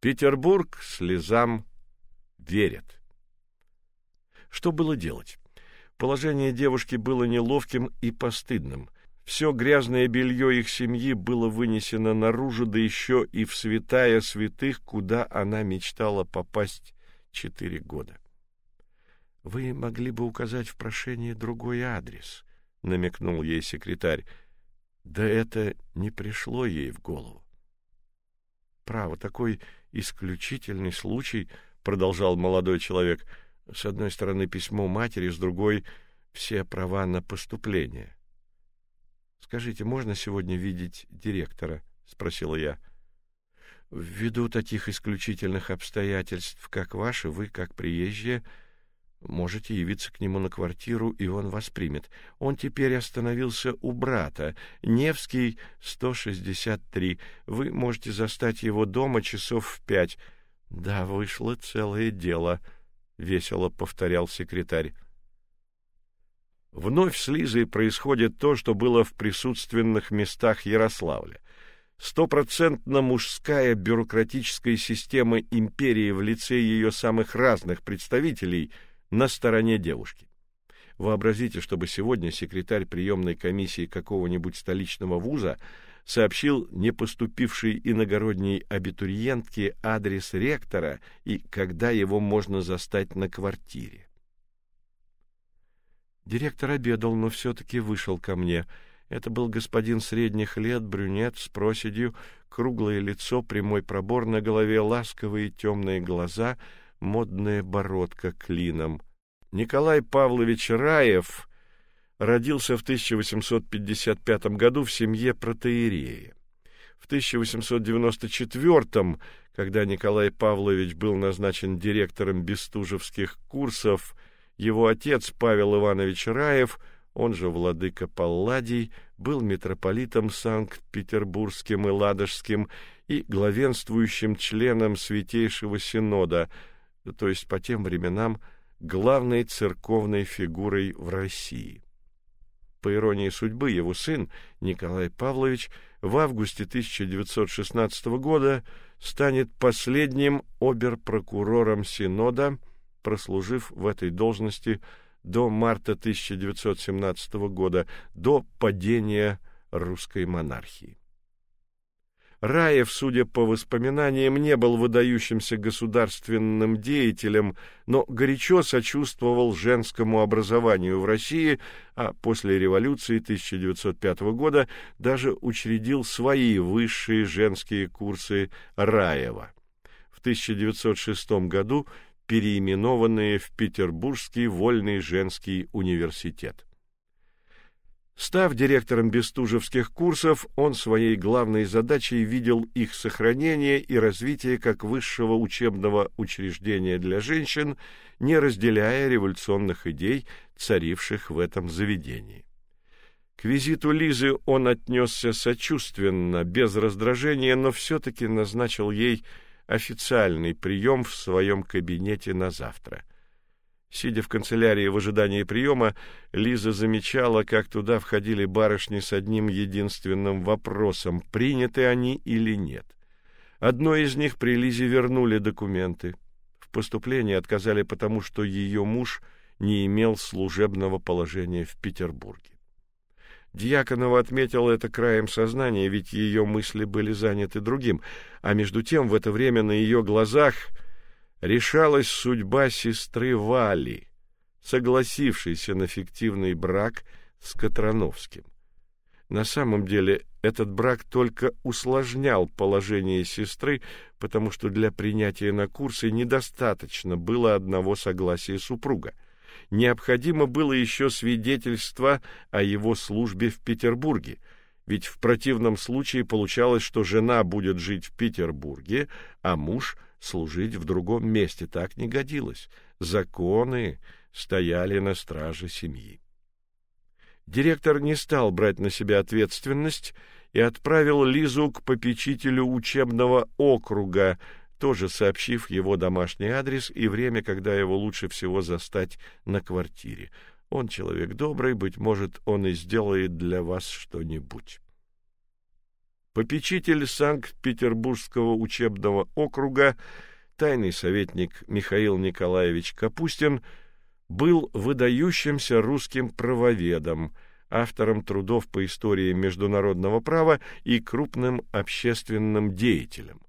Петербург слезам верит. Что было делать? Положение девушки было неловким и постыдным. Все грязное белье их семьи было вынесено наружу, да еще и в святая святых, куда она мечтала попасть четыре года. Вы могли бы указать в прошении другой адрес, намекнул ей секретарь. Да это не пришло ей в голову. Право, такой исключительный случай, продолжал молодой человек. С одной стороны письмо матери, с другой все права на поступление. Скажите, можно сегодня видеть директора, спросила я. Ввиду таких исключительных обстоятельств, как ваши, вы, как приезжие, можете явиться к нему на квартиру, и он вас примет. Он теперь остановился у брата, Невский 163. Вы можете застать его дома часов в пять. Да, вышло целое дело, весело повторял секретарь. Вновь с Лизой происходит то, что было в присутственных местах Ярославля. Стопроцентно мужская бюрократическая система империи в лице ее самых разных представителей на стороне девушки. Вообразите, чтобы сегодня секретарь приемной комиссии какого-нибудь столичного вуза сообщил не поступившей иногородней абитуриентке адрес ректора и когда его можно застать на квартире. Директор обедал, но все таки вышел ко мне. Это был господин средних лет, брюнет с проседью, круглое лицо, прямой пробор на голове, ласковые темные глаза, модная бородка клином. Николай Павлович Раев родился в 1855 году в семье протоиерея. В 1894, когда Николай Павлович был назначен директором Бестужевских курсов, его отец Павел Иванович Раев, он же владыка Палладий, был митрополитом Санкт-Петербургским и Ладожским и главенствующим членом Святейшего Синода, то есть по тем временам главной церковной фигурой в России. По иронии судьбы, его сын Николай Павлович в августе 1916 года станет последним оберпрокурором Синода прослужив в этой должности до марта 1917 года, до падения русской монархии. Раев, судя по воспоминаниям, не был выдающимся государственным деятелем, но горячо сочувствовал женскому образованию в России, а после революции 1905 года даже учредил свои высшие женские курсы Раева. В 1906 году переименованные в Петербургский вольный женский университет. Став директором Бестужевских курсов, он своей главной задачей видел их сохранение и развитие как высшего учебного учреждения для женщин, не разделяя революционных идей, царивших в этом заведении. К визиту Лизы он отнесся сочувственно, без раздражения, но все таки назначил ей официальный прием в своем кабинете на завтра. Сидя в канцелярии в ожидании приема, Лиза замечала, как туда входили барышни с одним единственным вопросом: приняты они или нет. Одной из них при Лизе вернули документы. В поступлении отказали потому, что ее муж не имел служебного положения в Петербурге. Дьяконова отметила это краем сознания, ведь ее мысли были заняты другим, а между тем в это время на ее глазах решалась судьба сестры Вали, согласившейся на фиктивный брак с Катрановским. На самом деле, этот брак только усложнял положение сестры, потому что для принятия на курсы недостаточно было одного согласия супруга необходимо было еще свидетельство о его службе в Петербурге, ведь в противном случае получалось, что жена будет жить в Петербурге, а муж служить в другом месте. Так не годилось. Законы стояли на страже семьи. Директор не стал брать на себя ответственность и отправил Лизу к попечителю учебного округа, тоже сообщив его домашний адрес и время, когда его лучше всего застать на квартире. Он человек добрый, быть может, он и сделает для вас что-нибудь. Попечитель Санкт-Петербургского учебного округа, тайный советник Михаил Николаевич Капустин, был выдающимся русским правоведом, автором трудов по истории международного права и крупным общественным деятелем.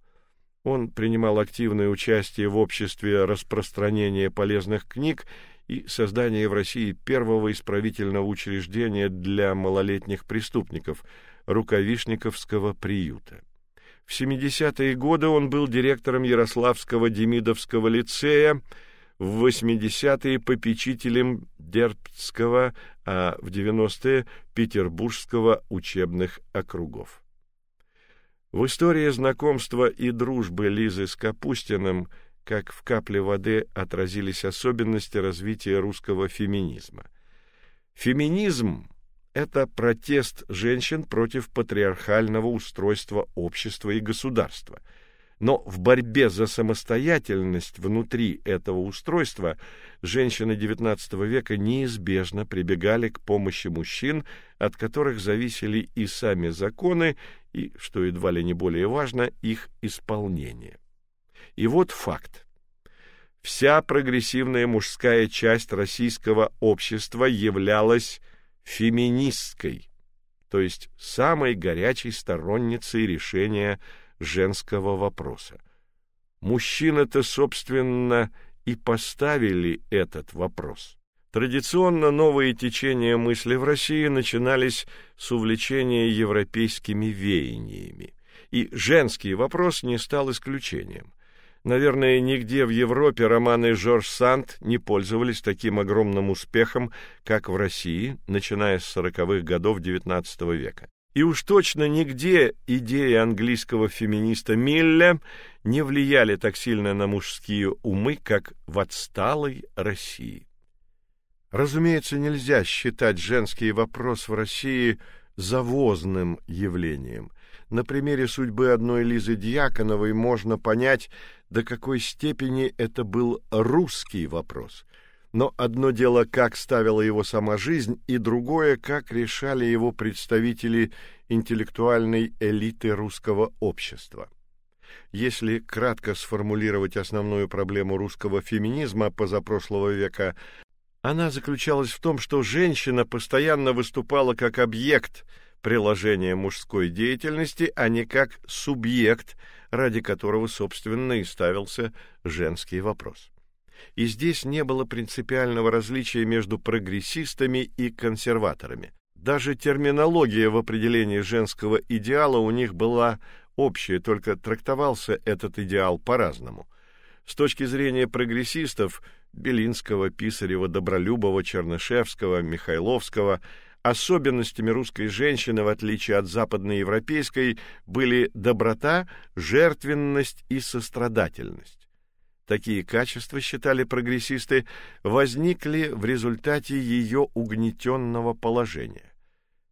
Он принимал активное участие в обществе распространения полезных книг и создания в России первого исправительного учреждения для малолетних преступников – Рукавишниковского приюта. В 70-е годы он был директором Ярославского Демидовского лицея, в 80-е попечителем Дербцкого, а в 90-е Петербургского учебных округов. В истории знакомства и дружбы Лизы с Капустиным, как в капле воды, отразились особенности развития русского феминизма. Феминизм это протест женщин против патриархального устройства общества и государства. Но в борьбе за самостоятельность внутри этого устройства женщины XIX века неизбежно прибегали к помощи мужчин, от которых зависели и сами законы, и, что едва ли не более важно, их исполнение. И вот факт. Вся прогрессивная мужская часть российского общества являлась феминистской, то есть самой горячей сторонницей решения женского вопроса. Мужчины-то, собственно, и поставили этот вопрос. Традиционно новые течения мысли в России начинались с увлечения европейскими веяниями, и женский вопрос не стал исключением. Наверное, нигде в Европе романы Жорж Санд не пользовались таким огромным успехом, как в России, начиная с сороковых годов XIX века. И уж точно нигде идеи английского феминиста Милля не влияли так сильно на мужские умы, как в отсталой России. Разумеется, нельзя считать женский вопрос в России завозным явлением. На примере судьбы одной Лизы Дьяконовой можно понять, до какой степени это был русский вопрос. Но одно дело, как ставила его сама жизнь, и другое, как решали его представители интеллектуальной элиты русского общества. Если кратко сформулировать основную проблему русского феминизма позапрошлого века, она заключалась в том, что женщина постоянно выступала как объект приложения мужской деятельности, а не как субъект – ради которого, собственно, и ставился женский вопрос. И здесь не было принципиального различия между прогрессистами и консерваторами. Даже терминология в определении женского идеала у них была общая, только трактовался этот идеал по-разному. С точки зрения прогрессистов Белинского, Писарева, Добролюбова, Чернышевского, Михайловского – Особенностями русской женщины, в отличие от западноевропейской, были доброта, жертвенность и сострадательность. Такие качества, считали прогрессисты, возникли в результате ее угнетенного положения.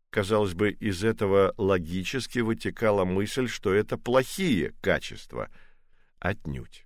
Казалось бы, из этого логически вытекала мысль, что это плохие качества. Отнюдь.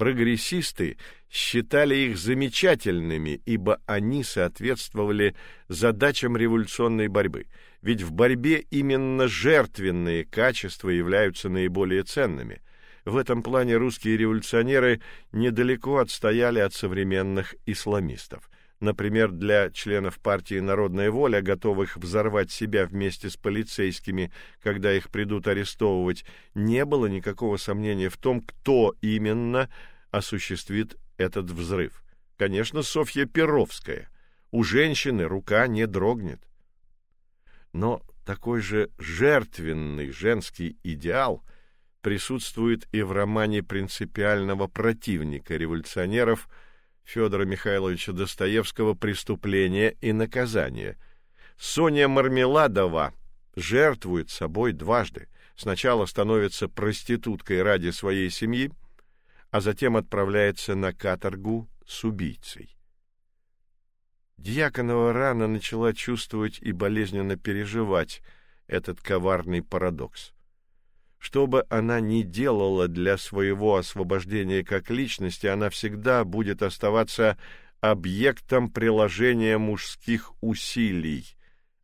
Прогрессисты считали их замечательными, ибо они соответствовали задачам революционной борьбы. Ведь в борьбе именно жертвенные качества являются наиболее ценными. В этом плане русские революционеры недалеко отстояли от современных исламистов. Например, для членов партии Народная воля, готовых взорвать себя вместе с полицейскими, когда их придут арестовывать, не было никакого сомнения в том, кто именно осуществит этот взрыв. Конечно, Софья Перовская. У женщины рука не дрогнет. Но такой же жертвенный женский идеал присутствует и в романе принципиального противника революционеров Федора Михайловича Достоевского Преступление и наказание. Соня Мармеладова жертвует собой дважды. Сначала становится проституткой ради своей семьи, а затем отправляется на каторгу с убийцей. Дьяконова рано начала чувствовать и болезненно переживать этот коварный парадокс. Что бы она ни делала для своего освобождения как личности, она всегда будет оставаться объектом приложения мужских усилий,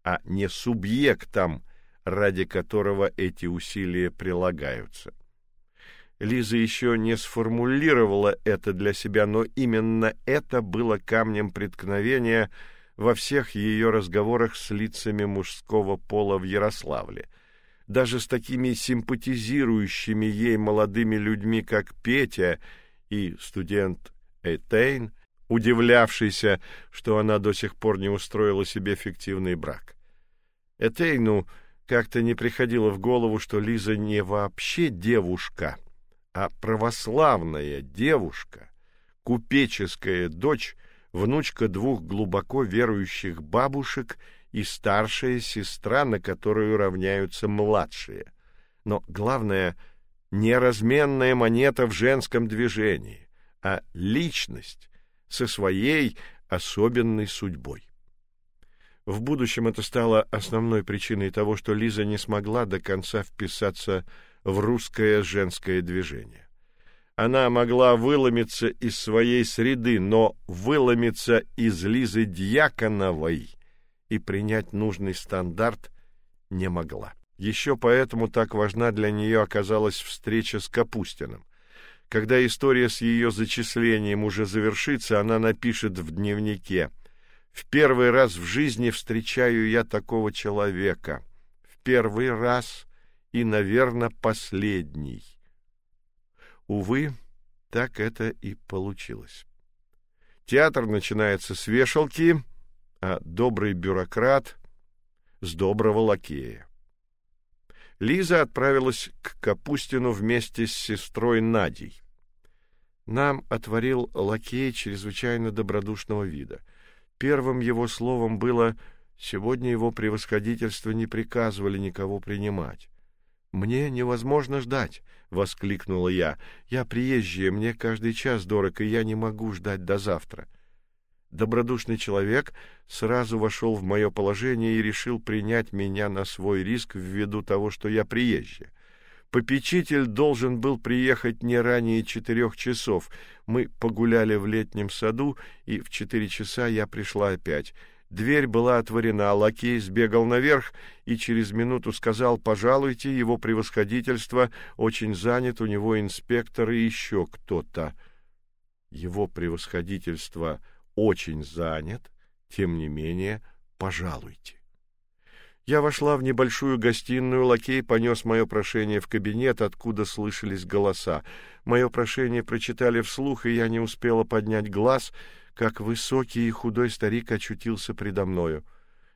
а не субъектом, ради которого эти усилия прилагаются. Лиза еще не сформулировала это для себя, но именно это было камнем преткновения во всех ее разговорах с лицами мужского пола в Ярославле. Даже с такими симпатизирующими ей молодыми людьми, как Петя и студент Этейн, удивлявшийся, что она до сих пор не устроила себе фиктивный брак. Этейну как-то не приходило в голову, что Лиза не вообще девушка, а православная девушка, купеческая дочь, внучка двух глубоко верующих бабушек и старшая сестра, на которую равняются младшие. Но главное неразменная монета в женском движении, а личность со своей особенной судьбой. В будущем это стало основной причиной того, что Лиза не смогла до конца вписаться в русское женское движение. Она могла выломиться из своей среды, но выломиться из Лизы Дьяконовой и принять нужный стандарт не могла. Еще поэтому так важна для нее оказалась встреча с Капустиным. Когда история с ее зачислением уже завершится, она напишет в дневнике: "В первый раз в жизни встречаю я такого человека. В первый раз и, наверное, последний. Увы, так это и получилось. Театр начинается с вешалки, а добрый бюрократ с доброго лакея. Лиза отправилась к Капустину вместе с сестрой Надей. Нам отворил лакей чрезвычайно добродушного вида. Первым его словом было: "Сегодня его превосходительство не приказывали никого принимать". Мне невозможно ждать, воскликнула я. Я приезжая, мне каждый час дорог, и я не могу ждать до завтра. Добродушный человек сразу вошел в мое положение и решил принять меня на свой риск ввиду того, что я приезжая. Попечитель должен был приехать не ранее четырех часов. Мы погуляли в летнем саду, и в четыре часа я пришла опять. Дверь была отворена, лакей сбегал наверх и через минуту сказал: "Пожалуйте, его превосходительство очень занят, у него инспектор и еще кто-то". Его превосходительство очень занят, тем не менее, пожалуйте. Я вошла в небольшую гостиную, лакей понес мое прошение в кабинет, откуда слышались голоса. Мое прошение прочитали вслух, и я не успела поднять глаз, как высокий и худой старик очутился предо мною.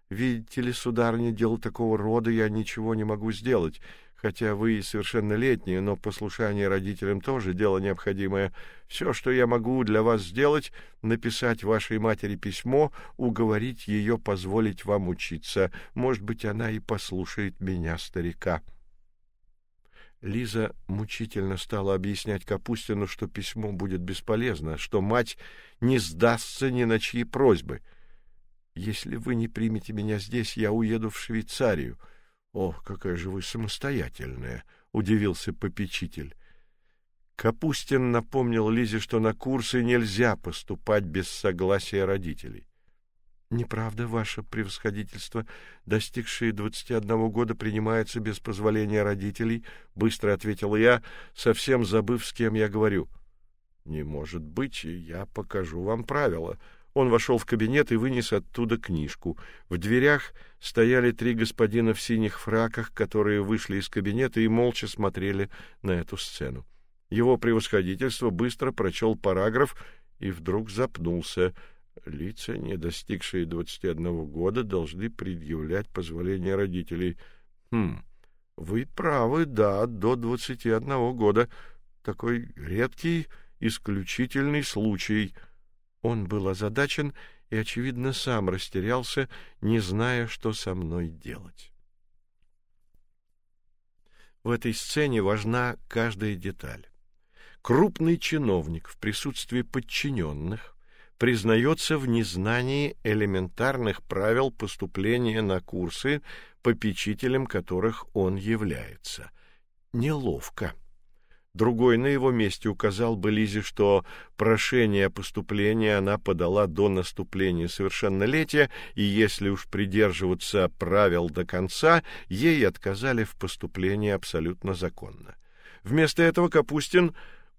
Видите ли, сударыня, дело такого рода я ничего не могу сделать, хотя вы и совершеннолетние, но послушание родителям тоже дело необходимое. Все, что я могу для вас сделать, написать вашей матери письмо, уговорить ее позволить вам учиться. Может быть, она и послушает меня, старика. Лиза мучительно стала объяснять Капустину, что письмо будет бесполезно, что мать не сдастся ни на чьи просьбы. Если вы не примете меня здесь, я уеду в Швейцарию. Ох, какая же вы самостоятельная, удивился попечитель. Капустин напомнил Лизе, что на курсы нельзя поступать без согласия родителей. Неправда, ваше превосходительство, достигшие двадцати одного года принимается без позволения родителей, быстро ответил я, совсем забыв, с кем я говорю. Не может быть, я покажу вам правила. Он вошел в кабинет и вынес оттуда книжку. В дверях стояли три господина в синих фраках, которые вышли из кабинета и молча смотрели на эту сцену. Его превосходительство быстро прочел параграф и вдруг запнулся. Лица, не достигшие двадцати одного года, должны предъявлять позволение родителей. Хм. Вы правы, да, до двадцати одного года. Такой редкий, исключительный случай. Он был озадачен и очевидно сам растерялся, не зная, что со мной делать. В этой сцене важна каждая деталь. Крупный чиновник в присутствии подчиненных признается в незнании элементарных правил поступления на курсы, попечителем которых он является. Неловко. Другой на его месте указал бы Лизе, что прошение о поступлении она подала до наступления совершеннолетия, и если уж придерживаться правил до конца, ей отказали в поступлении абсолютно законно. Вместо этого Капустин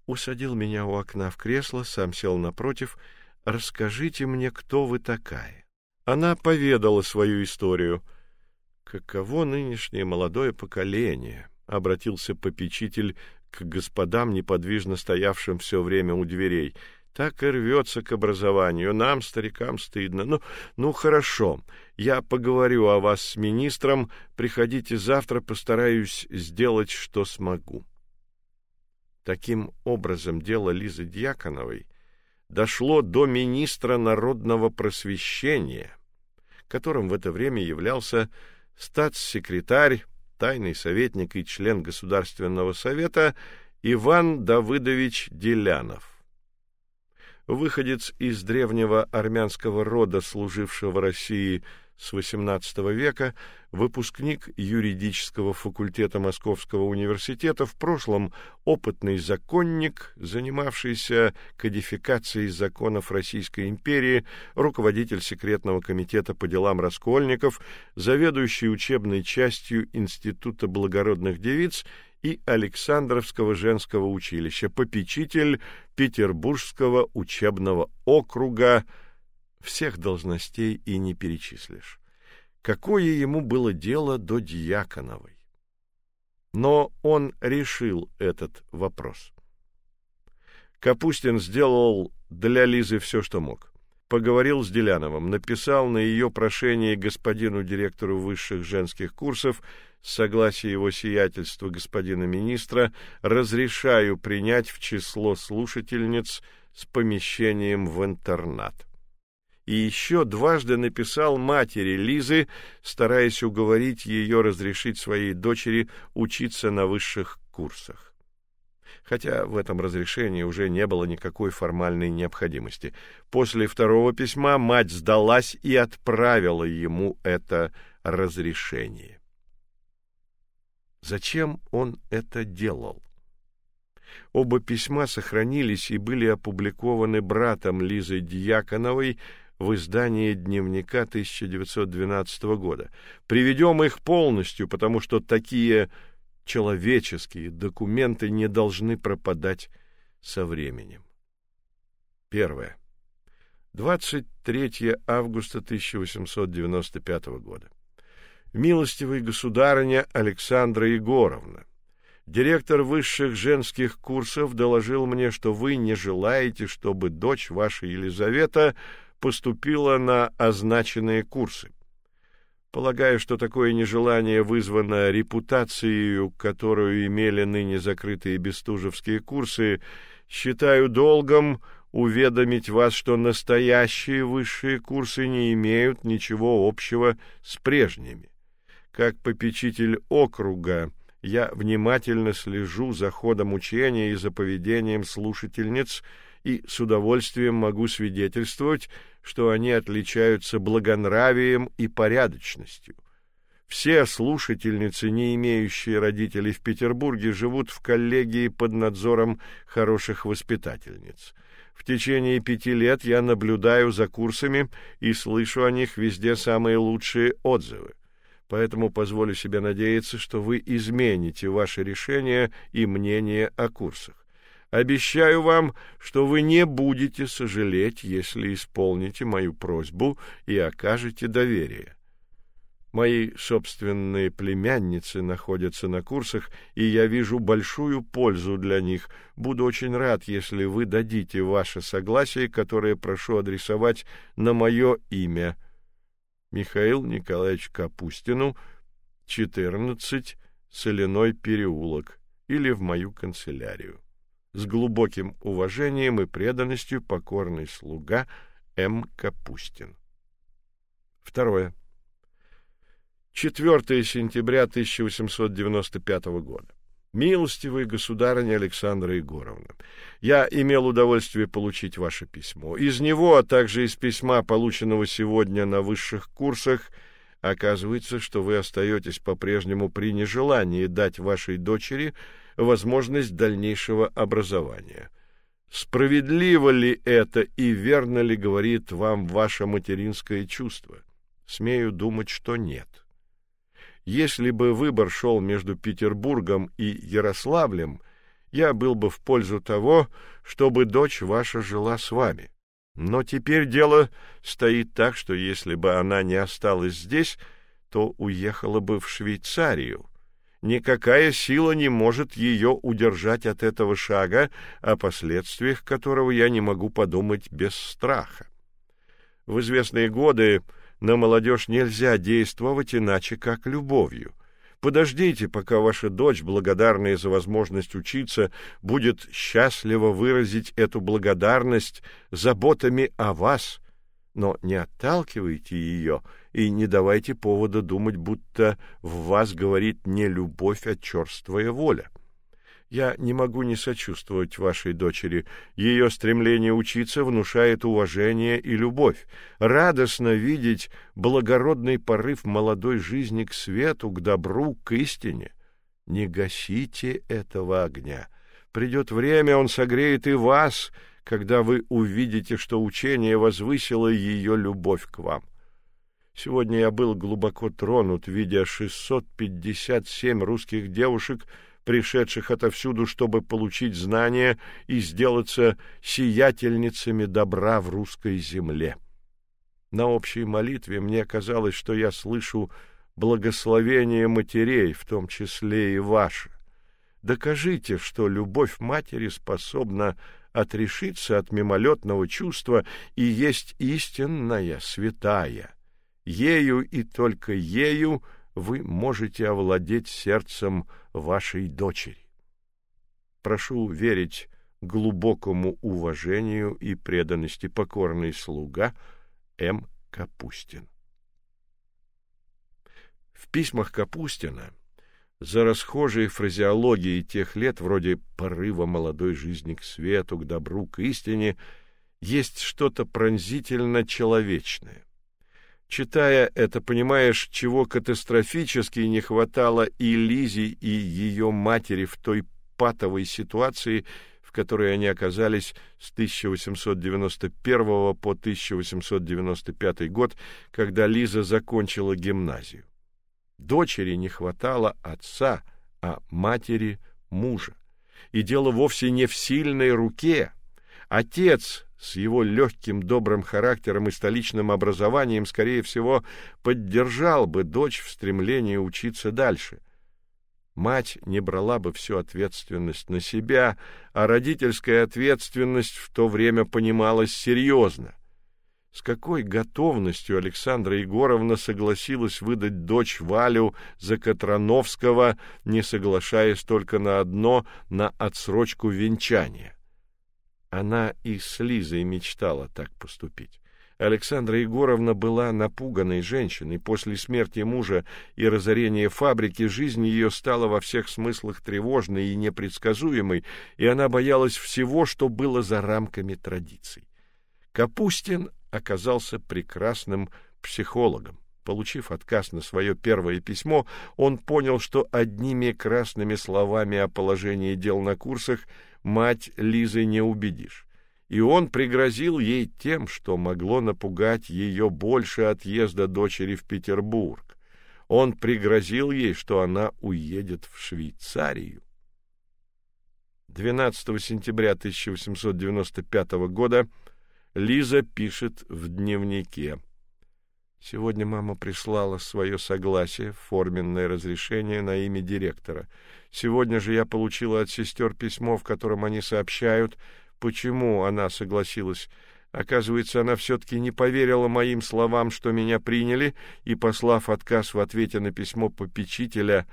усадил меня у окна в кресло, сам сел напротив. «Расскажите мне, кто вы такая?» Она поведала свою историю. «Каково нынешнее молодое поколение?» — обратился попечитель к господам, неподвижно стоявшим все время у дверей. Так и рвется к образованию. Нам, старикам, стыдно. Ну, ну хорошо. Я поговорю о вас с министром. Приходите завтра, постараюсь сделать, что смогу. Таким образом, дело Лизы Дьяконовой дошло до министра народного просвещения, которым в это время являлся статс-секретарь тайный советник и член Государственного совета Иван Давыдович Делянов. Выходец из древнего армянского рода, служившего России с XVIII века, выпускник юридического факультета Московского университета, в прошлом опытный законник, занимавшийся кодификацией законов Российской империи, руководитель секретного комитета по делам раскольников, заведующий учебной частью Института благородных девиц и Александровского женского училища, попечитель Петербургского учебного округа, всех должностей и не перечислишь. Какое ему было дело до Дьяконовой? Но он решил этот вопрос. Капустин сделал для Лизы все, что мог. Поговорил с Деляновым, написал на ее прошение господину директору высших женских курсов с согласия его сиятельства господина министра разрешаю принять в число слушательниц с помещением в интернат и еще дважды написал матери Лизы, стараясь уговорить ее разрешить своей дочери учиться на высших курсах. Хотя в этом разрешении уже не было никакой формальной необходимости. После второго письма мать сдалась и отправила ему это разрешение. Зачем он это делал? Оба письма сохранились и были опубликованы братом Лизы Дьяконовой в издании дневника 1912 года. Приведем их полностью, потому что такие человеческие документы не должны пропадать со временем. Первое. 23 августа 1895 года. Милостивая государыня Александра Егоровна, директор высших женских курсов доложил мне, что вы не желаете, чтобы дочь ваша Елизавета поступила на означенные курсы. Полагаю, что такое нежелание вызвано репутацией, которую имели ныне закрытые бестужевские курсы, считаю долгом уведомить вас, что настоящие высшие курсы не имеют ничего общего с прежними. Как попечитель округа я внимательно слежу за ходом учения и за поведением слушательниц и с удовольствием могу свидетельствовать, что они отличаются благонравием и порядочностью. Все слушательницы, не имеющие родителей в Петербурге, живут в коллегии под надзором хороших воспитательниц. В течение пяти лет я наблюдаю за курсами и слышу о них везде самые лучшие отзывы. Поэтому позволю себе надеяться, что вы измените ваше решение и мнение о курсах. Обещаю вам, что вы не будете сожалеть, если исполните мою просьбу и окажете доверие. Мои собственные племянницы находятся на курсах, и я вижу большую пользу для них. Буду очень рад, если вы дадите ваше согласие, которое прошу адресовать на мое имя. Михаил Николаевич Капустину, 14, Соляной переулок, или в мою канцелярию с глубоким уважением и преданностью покорный слуга М. Капустин. Второе. 4 сентября 1895 года. Милостивая государыня Александра Егоровна, я имел удовольствие получить ваше письмо. Из него, а также из письма, полученного сегодня на высших курсах, оказывается, что вы остаетесь по-прежнему при нежелании дать вашей дочери возможность дальнейшего образования. Справедливо ли это и верно ли говорит вам ваше материнское чувство? Смею думать, что нет. Если бы выбор шел между Петербургом и Ярославлем, я был бы в пользу того, чтобы дочь ваша жила с вами. Но теперь дело стоит так, что если бы она не осталась здесь, то уехала бы в Швейцарию. Никакая сила не может ее удержать от этого шага, о последствиях которого я не могу подумать без страха. В известные годы на молодежь нельзя действовать иначе, как любовью. Подождите, пока ваша дочь, благодарная за возможность учиться, будет счастливо выразить эту благодарность заботами о вас, но не отталкивайте ее и не давайте повода думать, будто в вас говорит не любовь, а черствая воля. Я не могу не сочувствовать вашей дочери. Ее стремление учиться внушает уважение и любовь. Радостно видеть благородный порыв молодой жизни к свету, к добру, к истине. Не гасите этого огня. Придет время, он согреет и вас, когда вы увидите, что учение возвысило ее любовь к вам. Сегодня я был глубоко тронут, видя 657 русских девушек, пришедших отовсюду, чтобы получить знания и сделаться сиятельницами добра в русской земле. На общей молитве мне казалось, что я слышу благословение матерей, в том числе и ваше. Докажите, что любовь матери способна отрешиться от мимолетного чувства и есть истинная, святая. Ею и только ею вы можете овладеть сердцем вашей дочери. Прошу верить глубокому уважению и преданности покорный слуга М. Капустин. В письмах Капустина за расхожей фразеологией тех лет, вроде порыва молодой жизни к свету, к добру, к истине, есть что-то пронзительно человечное. Читая это, понимаешь, чего катастрофически не хватало и Лизе, и ее матери в той патовой ситуации, в которой они оказались с 1891 по 1895 год, когда Лиза закончила гимназию. Дочери не хватало отца, а матери мужа. И дело вовсе не в сильной руке. Отец с его легким добрым характером и столичным образованием, скорее всего, поддержал бы дочь в стремлении учиться дальше. Мать не брала бы всю ответственность на себя, а родительская ответственность в то время понималась серьезно. С какой готовностью Александра Егоровна согласилась выдать дочь Валю за Катрановского, не соглашаясь только на одно на отсрочку венчания. Она и с Лизой мечтала так поступить. Александра Егоровна была напуганной женщиной. После смерти мужа и разорения фабрики жизнь ее стала во всех смыслах тревожной и непредсказуемой, и она боялась всего, что было за рамками традиций. Капустин оказался прекрасным психологом. Получив отказ на свое первое письмо, он понял, что одними красными словами о положении дел на курсах мать Лизы не убедишь. И он пригрозил ей тем, что могло напугать ее больше отъезда дочери в Петербург. Он пригрозил ей, что она уедет в Швейцарию. 12 сентября 1895 года Лиза пишет в дневнике: Сегодня мама прислала свое согласие, форменное разрешение на имя директора. Сегодня же я получила от сестер письмо, в котором они сообщают, почему она согласилась. Оказывается, она все таки не поверила моим словам, что меня приняли, и послав отказ в ответе на письмо попечителя,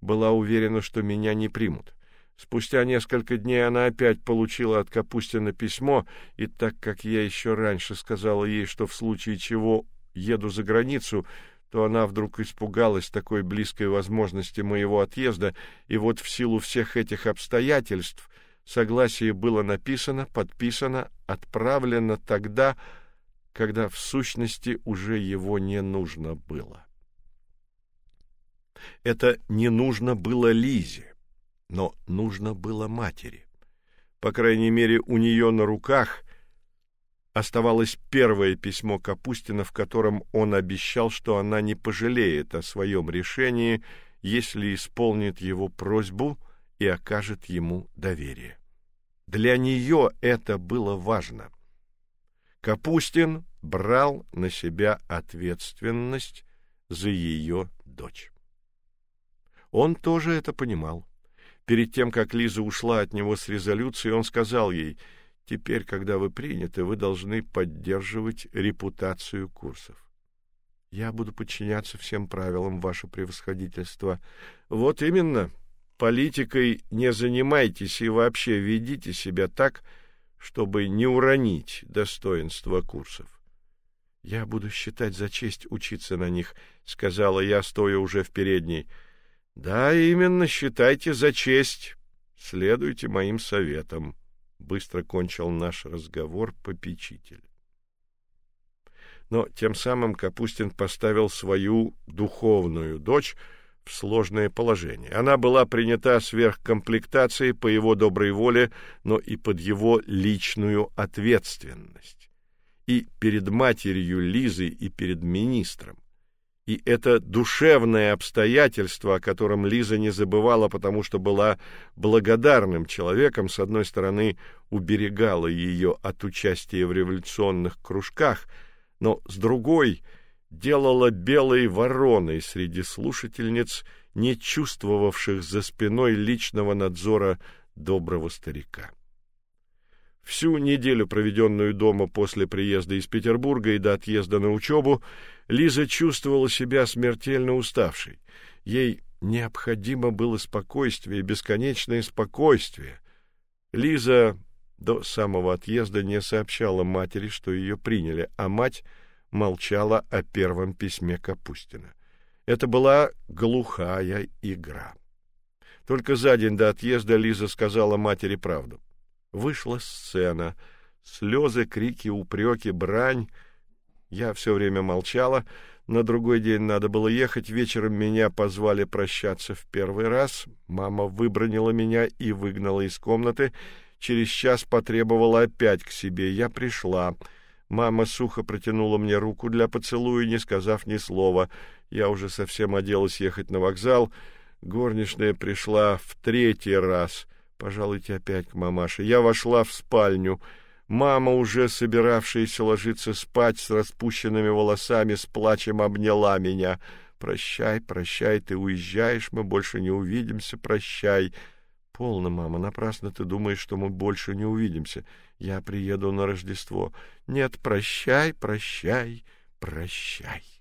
была уверена, что меня не примут. Спустя несколько дней она опять получила от Капустина письмо, и так как я еще раньше сказала ей, что в случае чего еду за границу, то она вдруг испугалась такой близкой возможности моего отъезда, и вот в силу всех этих обстоятельств согласие было написано, подписано, отправлено тогда, когда в сущности уже его не нужно было. Это не нужно было Лизе. Но нужно было матери. По крайней мере, у нее на руках оставалось первое письмо Капустина, в котором он обещал, что она не пожалеет о своем решении, если исполнит его просьбу и окажет ему доверие. Для нее это было важно. Капустин брал на себя ответственность за ее дочь. Он тоже это понимал. Перед тем, как Лиза ушла от него с резолюцией, он сказал ей — Теперь, когда вы приняты, вы должны поддерживать репутацию курсов. Я буду подчиняться всем правилам, ваше превосходительство. Вот именно. Политикой не занимайтесь и вообще ведите себя так, чтобы не уронить достоинство курсов. Я буду считать за честь учиться на них, сказала я, стоя уже в передней. Да, именно, считайте за честь. Следуйте моим советам быстро кончил наш разговор попечитель. Но тем самым Капустин поставил свою духовную дочь в сложное положение. Она была принята сверх комплектации по его доброй воле, но и под его личную ответственность. И перед матерью Лизы, и перед министром. И это душевное обстоятельство, о котором Лиза не забывала, потому что была благодарным человеком, с одной стороны, уберегало ее от участия в революционных кружках, но с другой делала белой вороной среди слушательниц, не чувствовавших за спиной личного надзора доброго старика. Всю неделю, проведенную дома после приезда из Петербурга и до отъезда на учебу, Лиза чувствовала себя смертельно уставшей. Ей необходимо было спокойствие, бесконечное спокойствие. Лиза до самого отъезда не сообщала матери, что ее приняли, а мать молчала о первом письме Капустина. Это была глухая игра. Только за день до отъезда Лиза сказала матери правду. Вышла сцена. Слезы, крики, упреки, брань. Я все время молчала. На другой день надо было ехать. Вечером меня позвали прощаться в первый раз. Мама выбронила меня и выгнала из комнаты. Через час потребовала опять к себе. Я пришла. Мама сухо протянула мне руку для поцелуя, не сказав ни слова. Я уже совсем оделась ехать на вокзал. Горничная пришла в третий раз. Пожалуйте опять к мамаше. Я вошла в спальню. Мама, уже собиравшаяся ложиться спать с распущенными волосами, с плачем обняла меня. Прощай, прощай, ты уезжаешь, мы больше не увидимся, прощай. Полно, мама, напрасно ты думаешь, что мы больше не увидимся. Я приеду на Рождество. Нет, прощай, прощай, прощай.